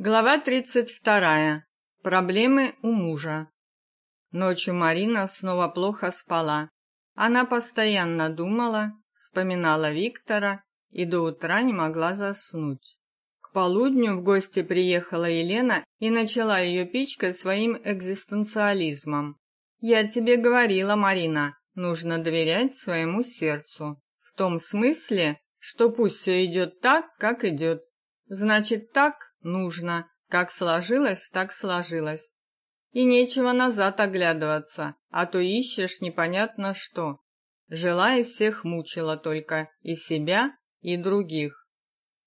Глава 32. Проблемы у мужа. Ночью Марина снова плохо спала. Она постоянно думала, вспоминала Виктора и до утра не могла заснуть. К полудню в гости приехала Елена и начала ее пичкать своим экзистенциализмом. Я тебе говорила, Марина, нужно доверять своему сердцу, в том смысле, что пусть все идет так, как идет. Значит, так нужно. Как сложилось, так сложилось. И нечего назад оглядываться, а то ищешь непонятно что. Жила и всех мучила только, и себя, и других.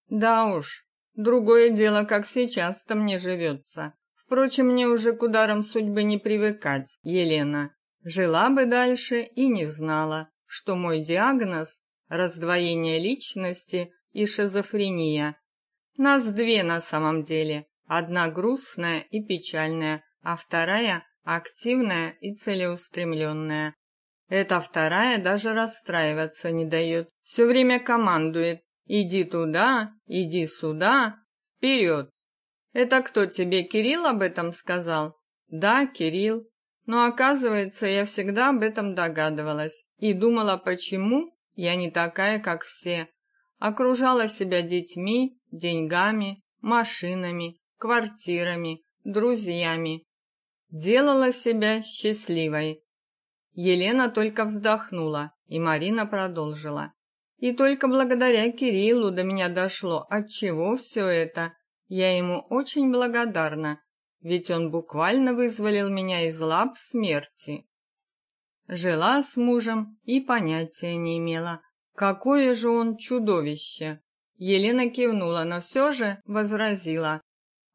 Да уж, другое дело, как сейчас-то мне живется. Впрочем, мне уже к ударам судьбы не привыкать, Елена. Жила бы дальше и не знала, что мой диагноз – раздвоение личности и шизофрения. Нас две на самом деле. Одна грустная и печальная, а вторая активная и целеустремленная. Эта вторая даже расстраиваться не дает. Все время командует: "Иди туда, иди сюда, вперед!» Это кто тебе Кирилл об этом сказал? Да, Кирилл. Но оказывается, я всегда об этом догадывалась и думала, почему я не такая, как все окружала себя детьми, деньгами, машинами, квартирами, друзьями, делала себя счастливой. Елена только вздохнула, и Марина продолжила. И только благодаря Кириллу до меня дошло, от чего все это. Я ему очень благодарна, ведь он буквально вызволил меня из лап смерти. Жила с мужем и понятия не имела, Какое же он чудовище. Елена кивнула, но все же возразила: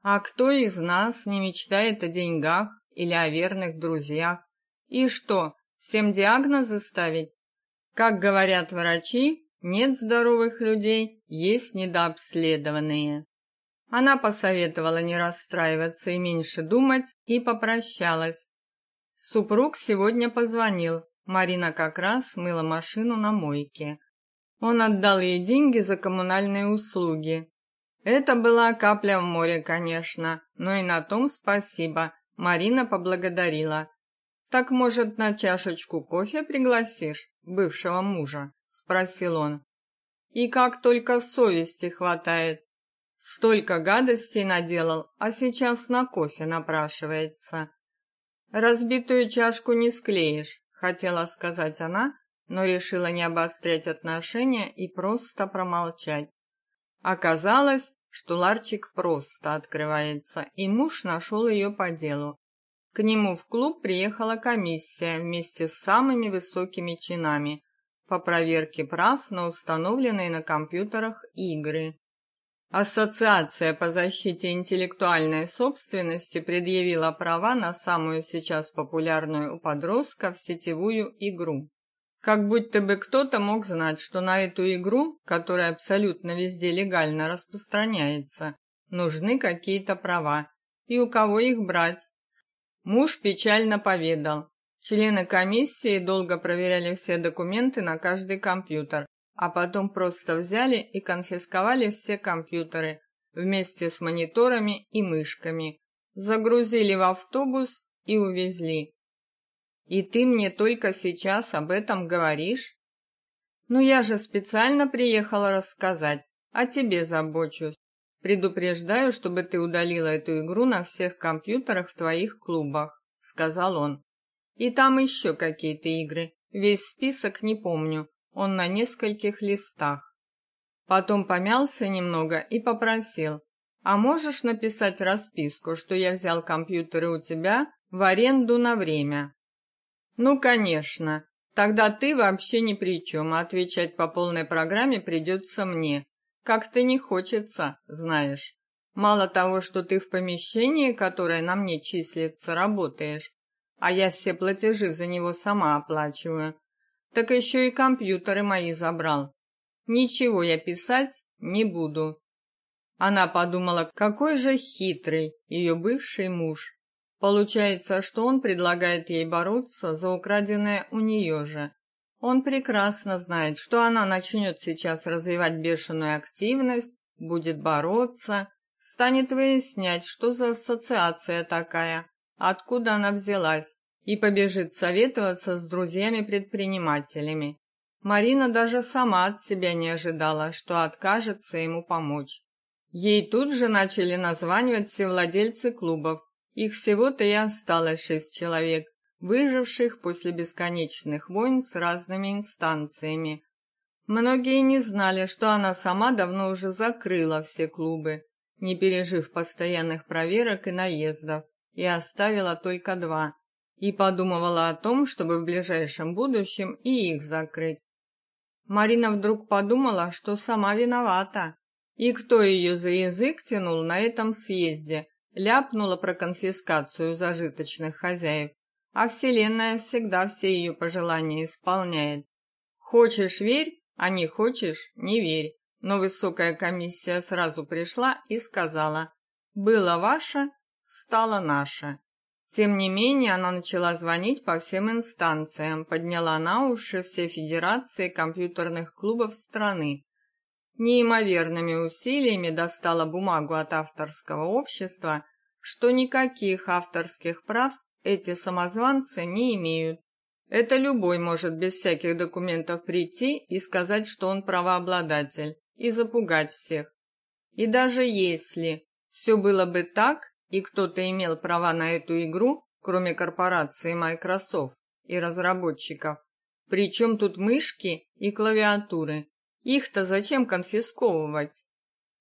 "А кто из нас не мечтает о деньгах или о верных друзьях? И что, всем диагнозы ставить? Как говорят врачи, нет здоровых людей, есть недообследованные". Она посоветовала не расстраиваться и меньше думать и попрощалась. Супруг сегодня позвонил. Марина как раз мыла машину на мойке. Он отдал ей деньги за коммунальные услуги. Это была капля в море, конечно, но и на том спасибо. Марина поблагодарила. Так, может, на чашечку кофе пригласишь бывшего мужа, спросил он. И как только совести хватает. Столько гадостей наделал, а сейчас на кофе напрашивается. Разбитую чашку не склеишь, хотела сказать она, но решила не обострять отношения и просто промолчать. Оказалось, что ларчик просто открывается, и муж нашел ее по делу. К нему в клуб приехала комиссия вместе с самыми высокими чинами по проверке прав на установленные на компьютерах игры. Ассоциация по защите интеллектуальной собственности предъявила права на самую сейчас популярную у подростков сетевую игру. Как будто бы кто-то мог знать, что на эту игру, которая абсолютно везде легально распространяется, нужны какие-то права, и у кого их брать. Муж печально поведал. Члены комиссии долго проверяли все документы на каждый компьютер, а потом просто взяли и конфисковали все компьютеры вместе с мониторами и мышками, загрузили в автобус и увезли. И ты мне только сейчас об этом говоришь? Ну я же специально приехала рассказать, о тебе забочусь. Предупреждаю, чтобы ты удалила эту игру на всех компьютерах в твоих клубах, сказал он. И там еще какие-то игры. Весь список не помню. Он на нескольких листах. Потом помялся немного и попросил: "А можешь написать расписку, что я взял компьютеры у тебя в аренду на время?" Ну, конечно. Тогда ты вообще ни при чем, а отвечать по полной программе придется мне. Как-то не хочется, знаешь. Мало того, что ты в помещении, которое на мне числится, работаешь, а я все платежи за него сама оплачиваю, так еще и компьютеры мои забрал. Ничего я писать не буду. Она подумала, какой же хитрый ее бывший муж. Получается, что он предлагает ей бороться за украденное у нее же. Он прекрасно знает, что она начнет сейчас развивать бешеную активность, будет бороться, станет выяснять, что за ассоциация такая, откуда она взялась, и побежит советоваться с друзьями-предпринимателями. Марина даже сама от себя не ожидала, что откажется ему помочь. Ей тут же начали названивать все владельцы клубов. Их всего-то и осталось шесть человек, выживших после бесконечных войн с разными инстанциями. Многие не знали, что она сама давно уже закрыла все клубы, не пережив постоянных проверок и наездов, и оставила только два, и подумывала о том, чтобы в ближайшем будущем и их закрыть. Марина вдруг подумала, что сама виновата. И кто ее за язык тянул на этом съезде, ляпнула про конфискацию зажиточных хозяев. А вселенная всегда все ее пожелания исполняет. Хочешь верь, а не хочешь не верь. Но высокая комиссия сразу пришла и сказала: "Было ваше, стало наше". Тем не менее, она начала звонить по всем инстанциям, подняла на уши все федерации компьютерных клубов страны. Неимоверными усилиями достала бумагу от авторского общества, что никаких авторских прав эти самозванцы не имеют. Это любой может без всяких документов прийти и сказать, что он правообладатель, и запугать всех. И даже если все было бы так, и кто-то имел права на эту игру, кроме корпорации Microsoft и разработчиков. Причем тут мышки и клавиатуры? Их-то зачем конфисковывать?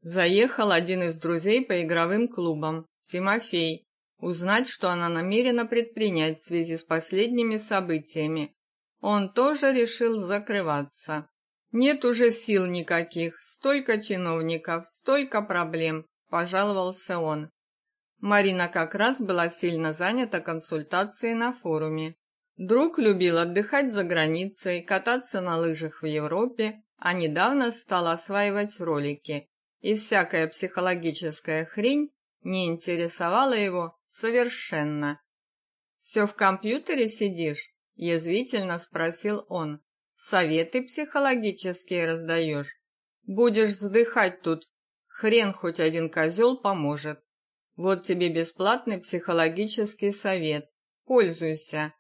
Заехал один из друзей по игровым клубам, Тимофей, узнать, что она намерена предпринять в связи с последними событиями. Он тоже решил закрываться. Нет уже сил никаких, столько чиновников, столько проблем, пожаловался он. Марина как раз была сильно занята консультацией на форуме. Друг любил отдыхать за границей, кататься на лыжах в Европе, а недавно стал осваивать ролики. И всякая психологическая хрень не интересовала его совершенно. «Все в компьютере сидишь?» – язвительно спросил он. «Советы психологические раздаешь? Будешь вздыхать тут, хрен хоть один козел поможет». Вот тебе бесплатный психологический совет. Пользуйся.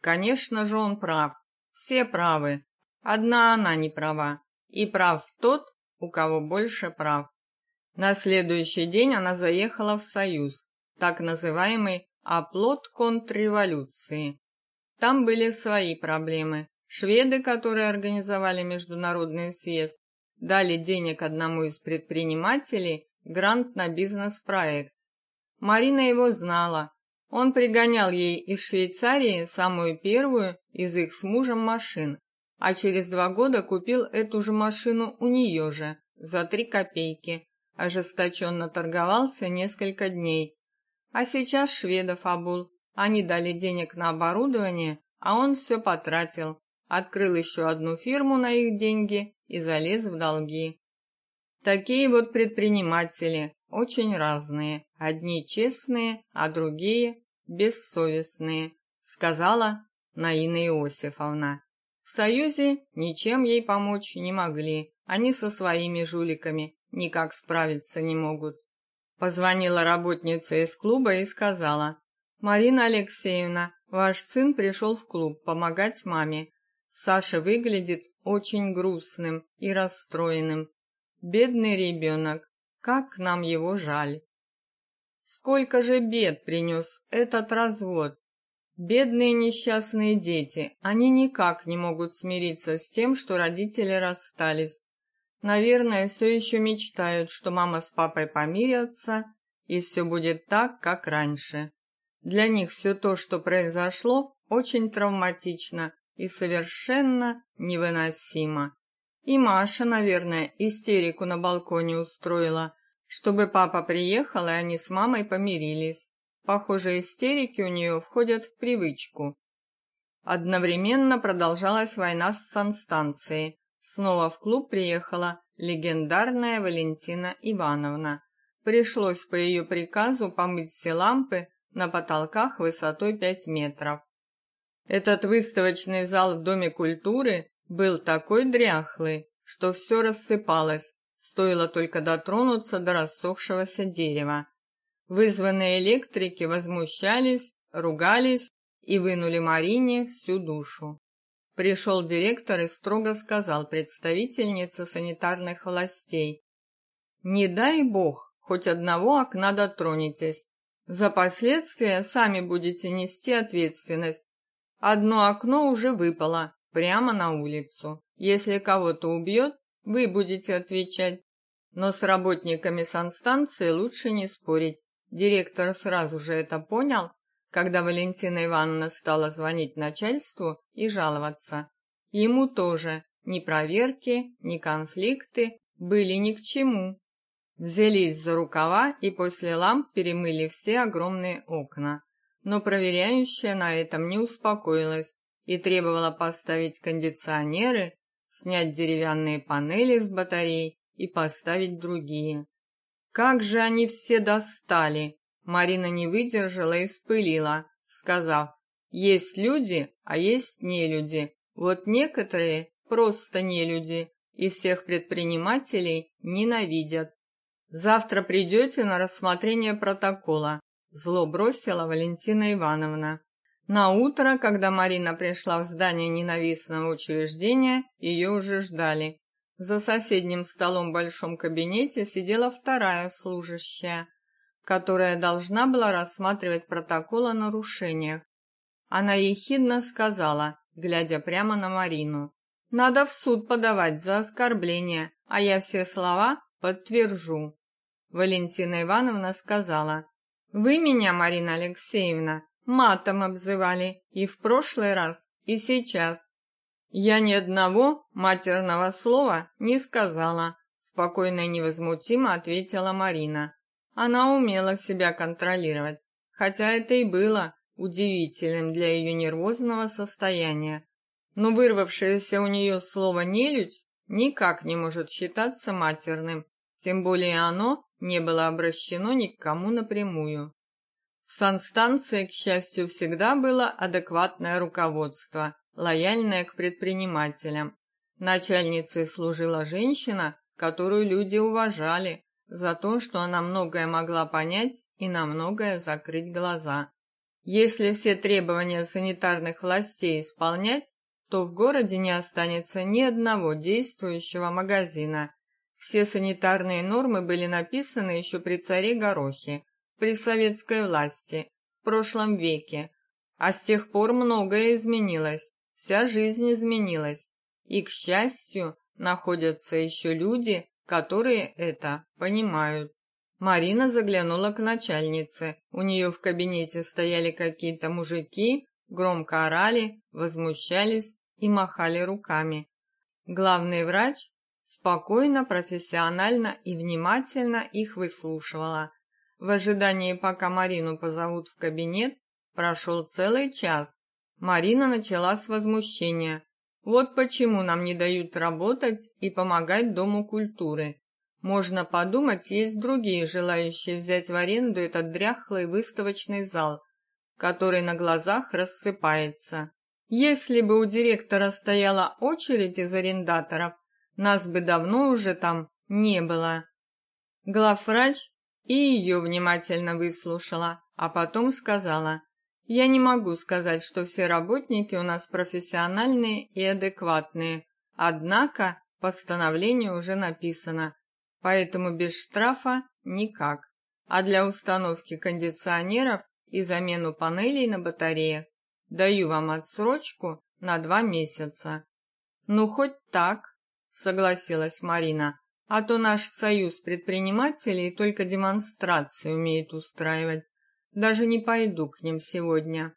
Конечно же, он прав. Все правы. Одна она не права. И прав тот, у кого больше прав. На следующий день она заехала в Союз, так называемый оплот контрреволюции. Там были свои проблемы. Шведы, которые организовали международный съезд, дали денег одному из предпринимателей грант на бизнес-проект. Марина его знала. Он пригонял ей из Швейцарии самую первую из их с мужем машин, а через два года купил эту же машину у нее же за три копейки. Ожесточенно торговался несколько дней. А сейчас шведов обул. Они дали денег на оборудование, а он все потратил. Открыл еще одну фирму на их деньги и залез в долги. Такие вот предприниматели, очень разные. Одни честные, а другие бессовестные, сказала Наина Иосифовна. В Союзе ничем ей помочь не могли. Они со своими жуликами никак справиться не могут. Позвонила работница из клуба и сказала: "Марина Алексеевна, ваш сын пришел в клуб помогать маме. Саша выглядит очень грустным и расстроенным. Бедный ребенок, как нам его жаль. Сколько же бед принес этот развод. Бедные несчастные дети, они никак не могут смириться с тем, что родители расстались. Наверное, все еще мечтают, что мама с папой помирятся, и все будет так, как раньше. Для них все то, что произошло, очень травматично и совершенно невыносимо. И Маша, наверное, истерику на балконе устроила, чтобы папа приехал, и они с мамой помирились. Похоже, истерики у нее входят в привычку. Одновременно продолжалась война с санстанцией. Снова в клуб приехала легендарная Валентина Ивановна. Пришлось по ее приказу помыть все лампы на потолках высотой 5 метров. Этот выставочный зал в Доме культуры был такой дряхлый, что все рассыпалось, Стоило только дотронуться до рассохшегося дерева. Вызванные электрики возмущались, ругались и вынули Марине всю душу. Пришел директор и строго сказал представительнице санитарных властей: "Не дай бог, хоть одного окна дотронетесь. За последствия сами будете нести ответственность. Одно окно уже выпало прямо на улицу. Если кого-то убьет, вы будете отвечать. Но с работниками санстанции лучше не спорить. Директор сразу же это понял, когда Валентина Ивановна стала звонить начальству и жаловаться. Ему тоже ни проверки, ни конфликты были ни к чему. Взялись за рукава и после ламп перемыли все огромные окна. Но проверяющая на этом не успокоилась и требовала поставить кондиционеры, снять деревянные панели с батарей и поставить другие. Как же они все достали! Марина не выдержала и вспылила, сказав: "Есть люди, а есть не люди. Вот некоторые просто не люди, и всех предпринимателей ненавидят. Завтра придете на рассмотрение протокола", зло бросила Валентина Ивановна. На утро, когда Марина пришла в здание ненавистного учреждения, ее уже ждали. За соседним столом в большом кабинете сидела вторая служащая, которая должна была рассматривать протокол о нарушениях. Она ехидно сказала, глядя прямо на Марину: "Надо в суд подавать за оскорбление, а я все слова подтвержу". Валентина Ивановна сказала: "Вы меня, Марина Алексеевна, матом обзывали и в прошлый раз, и сейчас. Я ни одного матерного слова не сказала, спокойно и невозмутимо ответила Марина. Она умела себя контролировать, хотя это и было удивительным для ее нервозного состояния. Но вырвавшееся у нее слово нелюдь никак не может считаться матерным, тем более оно не было обращено ни к кому напрямую. В санстанции, к счастью, всегда было адекватное руководство, лояльное к предпринимателям. Начальницей служила женщина, которую люди уважали за то, что она многое могла понять и на многое закрыть глаза. Если все требования санитарных властей исполнять, то в городе не останется ни одного действующего магазина. Все санитарные нормы были написаны еще при царе Горохе, при советской власти в прошлом веке, а с тех пор многое изменилось, вся жизнь изменилась. И к счастью, находятся еще люди, которые это понимают. Марина заглянула к начальнице. У нее в кабинете стояли какие-то мужики, громко орали, возмущались и махали руками. Главный врач спокойно, профессионально и внимательно их выслушивала, в ожидании, пока Марину позовут в кабинет, прошел целый час. Марина начала с возмущения. Вот почему нам не дают работать и помогать Дому культуры. Можно подумать, есть другие желающие взять в аренду этот дряхлый выставочный зал, который на глазах рассыпается. Если бы у директора стояла очередь из арендаторов, нас бы давно уже там не было. Главврач и ее внимательно выслушала, а потом сказала: "Я не могу сказать, что все работники у нас профессиональные и адекватные. Однако постановление уже написано, поэтому без штрафа никак. А для установки кондиционеров и замену панелей на батареях даю вам отсрочку на два месяца". "Ну хоть так", согласилась Марина а то наш союз предпринимателей только демонстрации умеет устраивать. Даже не пойду к ним сегодня.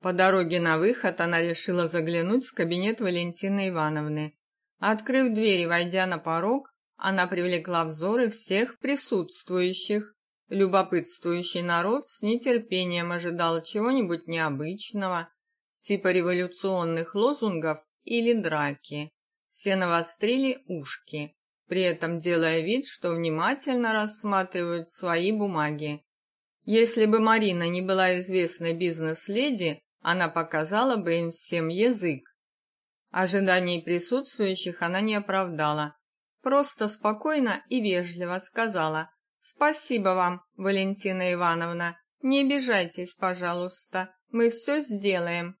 По дороге на выход она решила заглянуть в кабинет Валентины Ивановны. Открыв дверь и войдя на порог, она привлекла взоры всех присутствующих. Любопытствующий народ с нетерпением ожидал чего-нибудь необычного, типа революционных лозунгов или драки. Все навострили ушки при этом делая вид, что внимательно рассматривают свои бумаги. Если бы Марина не была известной бизнес-леди, она показала бы им всем язык. Ожиданий присутствующих она не оправдала. просто спокойно и вежливо сказала: "Спасибо вам, Валентина Ивановна. Не обижайтесь, пожалуйста. Мы все сделаем".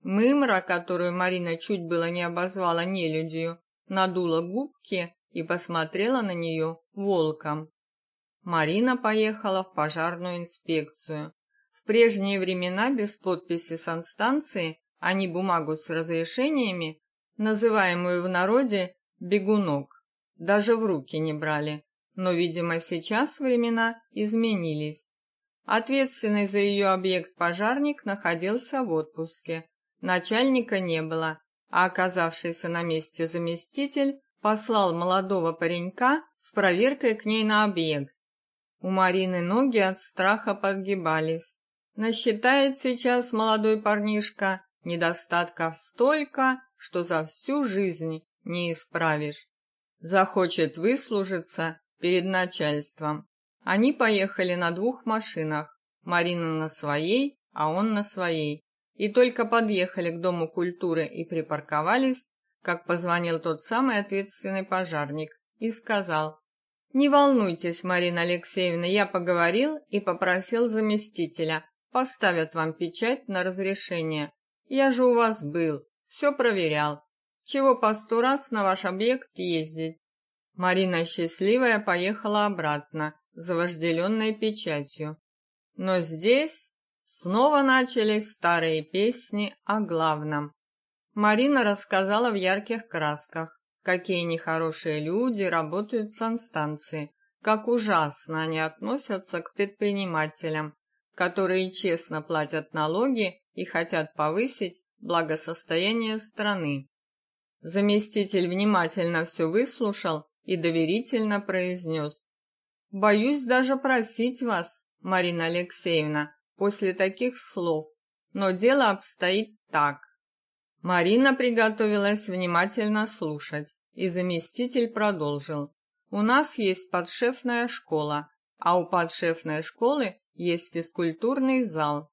Мымра, которую Марина чуть было не обозвала нелюдью, надула губки и посмотрела на нее волком. Марина поехала в пожарную инспекцию. В прежние времена без подписи санстанции, а не бумагу с разрешениями, называемую в народе бегунок, даже в руки не брали. Но, видимо, сейчас времена изменились. Ответственный за ее объект пожарник находился в отпуске. Начальника не было, а оказавшийся на месте заместитель послал молодого паренька с проверкой к ней на объект. У Марины ноги от страха подгибались. Насчитает сейчас молодой парнишка недостатков столько, что за всю жизнь не исправишь. Захочет выслужиться перед начальством. Они поехали на двух машинах. Марина на своей, а он на своей. И только подъехали к дому культуры и припарковались, как позвонил тот самый ответственный пожарник и сказал: "Не волнуйтесь, Марина Алексеевна, я поговорил и попросил заместителя. Поставят вам печать на разрешение. Я же у вас был, все проверял. Чего по сто раз на ваш объект ездить? Марина счастливая поехала обратно за вожделенной печатью. Но здесь снова начались старые песни о главном. Марина рассказала в ярких красках, какие нехорошие люди работают в санстанции, как ужасно они относятся к предпринимателям, которые честно платят налоги и хотят повысить благосостояние страны. Заместитель внимательно все выслушал и доверительно произнес. «Боюсь даже просить вас, Марина Алексеевна, после таких слов, но дело обстоит так». Марина приготовилась внимательно слушать, и заместитель продолжил. «У нас есть подшефная школа, а у подшефной школы есть физкультурный зал.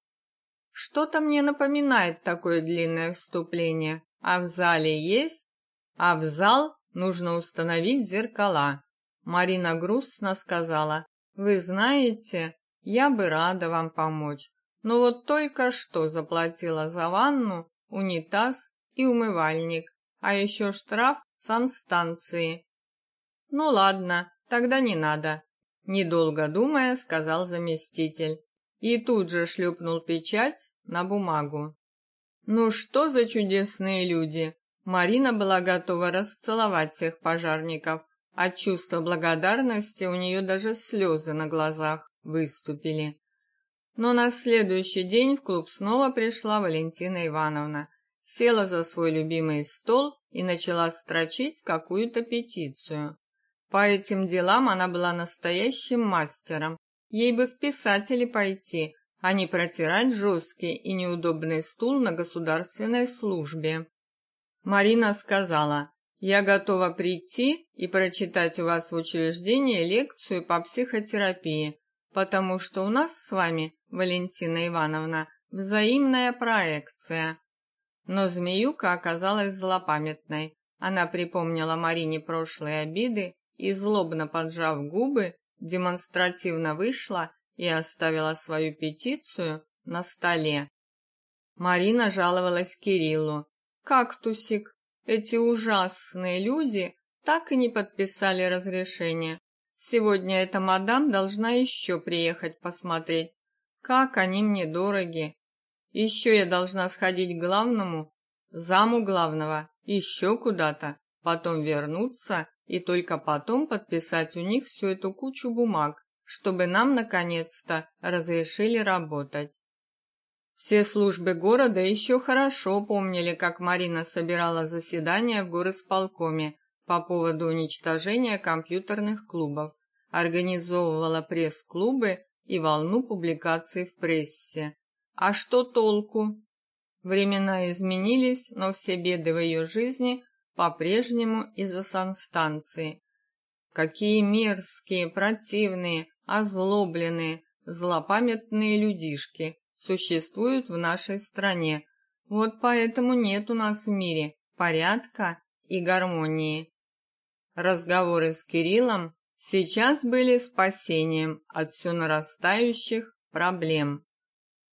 Что-то мне напоминает такое длинное вступление. А в зале есть? А в зал нужно установить зеркала. Марина грустно сказала: "Вы знаете, я бы рада вам помочь, но вот только что заплатила за ванну, унитаз и умывальник, а еще штраф санстанции". Ну ладно, тогда не надо, недолго думая, сказал заместитель и тут же шлепнул печать на бумагу. Ну что за чудесные люди! Марина была готова расцеловать всех пожарников. От чувства благодарности у нее даже слезы на глазах выступили. Но на следующий день в клуб снова пришла Валентина Ивановна. Села за свой любимый стол и начала строчить какую-то петицию. По этим делам она была настоящим мастером. Ей бы в писатели пойти, а не протирать жесткий и неудобный стул на государственной службе. Марина сказала: "Я готова прийти и прочитать у вас в учреждении лекцию по психотерапии, потому что у нас с вами, Валентина Ивановна, взаимная проекция". Но змеюка оказалась злопамятной. Она припомнила Марине прошлые обиды и злобно поджав губы, демонстративно вышла и оставила свою петицию на столе. Марина жаловалась Кириллу. Кактусик, эти ужасные люди так и не подписали разрешение. Сегодня эта мадам должна еще приехать посмотреть, как они мне дороги. Еще я должна сходить к главному, заму главного, еще куда-то, потом вернуться и только потом подписать у них всю эту кучу бумаг, чтобы нам наконец-то разрешили работать. Все службы города еще хорошо помнили, как Марина собирала заседания в горосполкоме по поводу уничтожения компьютерных клубов, организовывала пресс-клубы и волну публикаций в прессе. А что толку? Времена изменились, но все беды в ее жизни по-прежнему из-за санстанции. Какие мерзкие, противные, озлобленные, злопамятные людишки существуют в нашей стране. Вот поэтому нет у нас в мире порядка и гармонии. Разговоры с Кириллом сейчас были спасением от все нарастающих проблем.